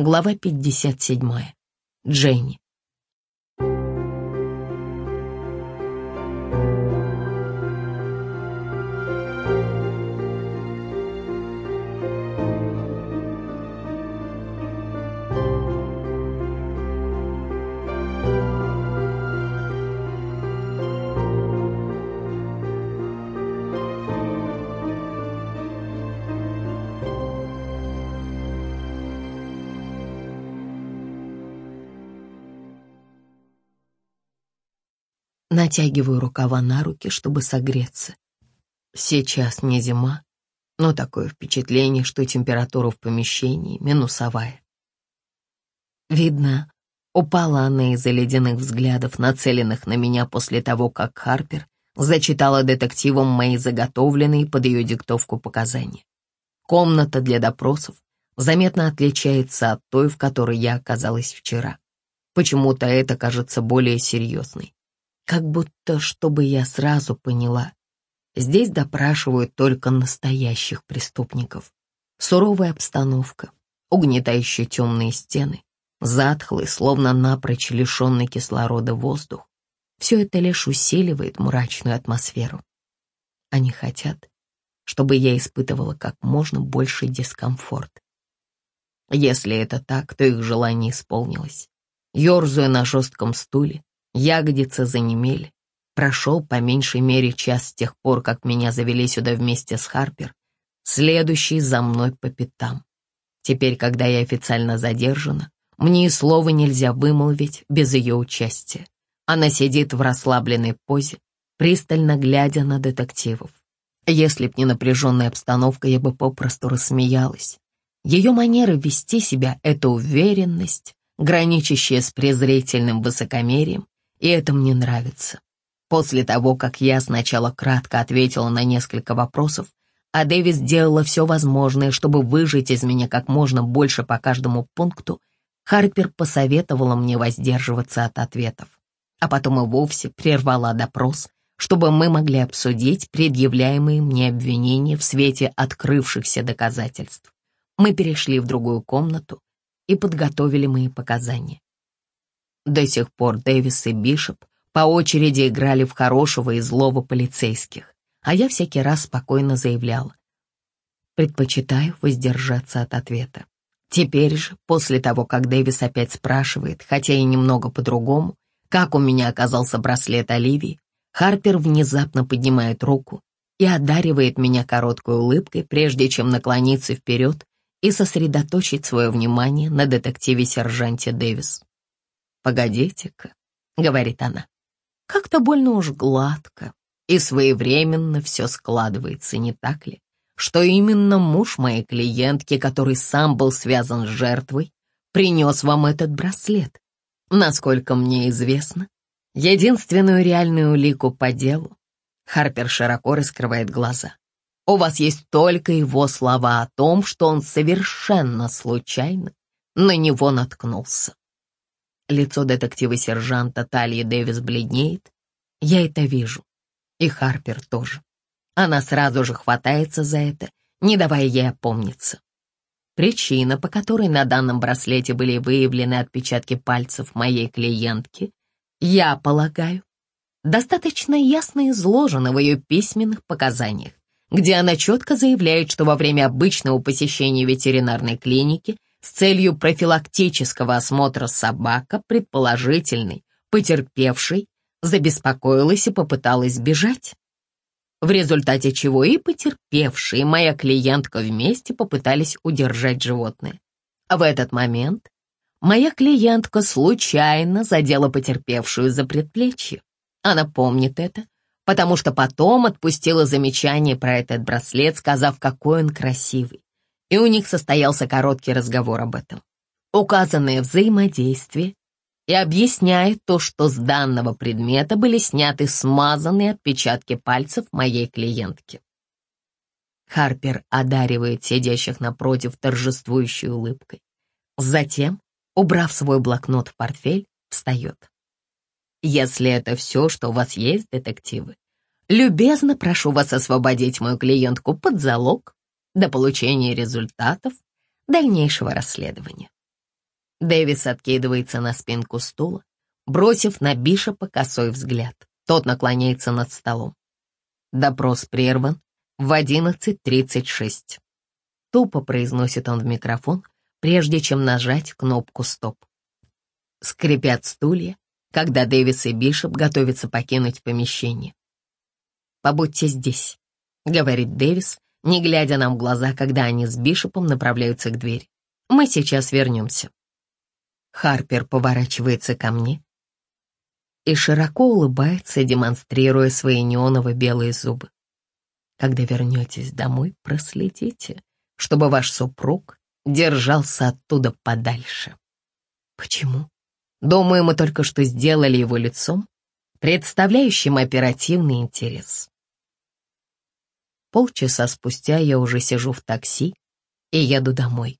Глава 57. Дженни. Натягиваю рукава на руки, чтобы согреться. Сейчас не зима, но такое впечатление, что температура в помещении минусовая. Видно, упала она из-за ледяных взглядов, нацеленных на меня после того, как Харпер зачитала детективам мои заготовленные под ее диктовку показания. Комната для допросов заметно отличается от той, в которой я оказалась вчера. Почему-то это кажется более серьезной. Как будто, чтобы я сразу поняла, здесь допрашивают только настоящих преступников. Суровая обстановка, угнетающие темные стены, затхлый, словно напрочь лишенный кислорода воздух. Все это лишь усиливает мрачную атмосферу. Они хотят, чтобы я испытывала как можно больше дискомфорт. Если это так, то их желание исполнилось. Ёрзая на жестком стуле, Ягодицы занемели. Прошел по меньшей мере час с тех пор, как меня завели сюда вместе с Харпер, следующий за мной по пятам. Теперь, когда я официально задержана, мне и слова нельзя вымолвить без ее участия. Она сидит в расслабленной позе, пристально глядя на детективов. Если б не напряженная обстановка, я бы попросту рассмеялась. Ее манера вести себя — это уверенность, граничащая с презрительным высокомерием, и это мне нравится. После того, как я сначала кратко ответила на несколько вопросов, а Дэвис сделала все возможное, чтобы выжить из меня как можно больше по каждому пункту, Харпер посоветовала мне воздерживаться от ответов. А потом и вовсе прервала допрос, чтобы мы могли обсудить предъявляемые мне обвинения в свете открывшихся доказательств. Мы перешли в другую комнату и подготовили мои показания. До сих пор Дэвис и Бишоп по очереди играли в хорошего и злого полицейских, а я всякий раз спокойно заявляла. Предпочитаю воздержаться от ответа. Теперь же, после того, как Дэвис опять спрашивает, хотя и немного по-другому, как у меня оказался браслет Оливии, Харпер внезапно поднимает руку и одаривает меня короткой улыбкой, прежде чем наклониться вперед и сосредоточить свое внимание на детективе-сержанте Дэвис. «Погодите-ка», — говорит она, — «как-то больно уж гладко и своевременно все складывается, не так ли? Что именно муж моей клиентки, который сам был связан с жертвой, принес вам этот браслет. Насколько мне известно, единственную реальную улику по делу Харпер широко раскрывает глаза. У вас есть только его слова о том, что он совершенно случайно на него наткнулся. Лицо детектива-сержанта Талии Дэвис бледнеет. Я это вижу. И Харпер тоже. Она сразу же хватается за это, не давая ей опомниться. Причина, по которой на данном браслете были выявлены отпечатки пальцев моей клиентки, я полагаю, достаточно ясно изложена в ее письменных показаниях, где она четко заявляет, что во время обычного посещения ветеринарной клиники с целью профилактического осмотра собака, предположительной, потерпевшей, забеспокоилась и попыталась бежать. В результате чего и потерпевшие, и моя клиентка вместе попытались удержать животное. В этот момент моя клиентка случайно задела потерпевшую за предплечье. Она помнит это, потому что потом отпустила замечание про этот браслет, сказав, какой он красивый и у них состоялся короткий разговор об этом. Указанное взаимодействие и объясняет то, что с данного предмета были сняты смазанные отпечатки пальцев моей клиентки. Харпер одаривает сидящих напротив торжествующей улыбкой. Затем, убрав свой блокнот в портфель, встает. «Если это все, что у вас есть, детективы, любезно прошу вас освободить мою клиентку под залог до получения результатов дальнейшего расследования. Дэвис откидывается на спинку стула, бросив на Бишопа косой взгляд. Тот наклоняется над столом. Допрос прерван в 11.36. Тупо произносит он в микрофон, прежде чем нажать кнопку «Стоп». Скрипят стулья, когда Дэвис и Бишоп готовятся покинуть помещение. «Побудьте здесь», — говорит Дэвис, не глядя нам в глаза, когда они с Бишопом направляются к двери. «Мы сейчас вернемся». Харпер поворачивается ко мне и широко улыбается, демонстрируя свои неоново-белые зубы. Когда вернетесь домой, проследите, чтобы ваш супруг держался оттуда подальше. Почему? Думаю, мы только что сделали его лицом, представляющим оперативный интерес. Полчаса спустя я уже сижу в такси и еду домой.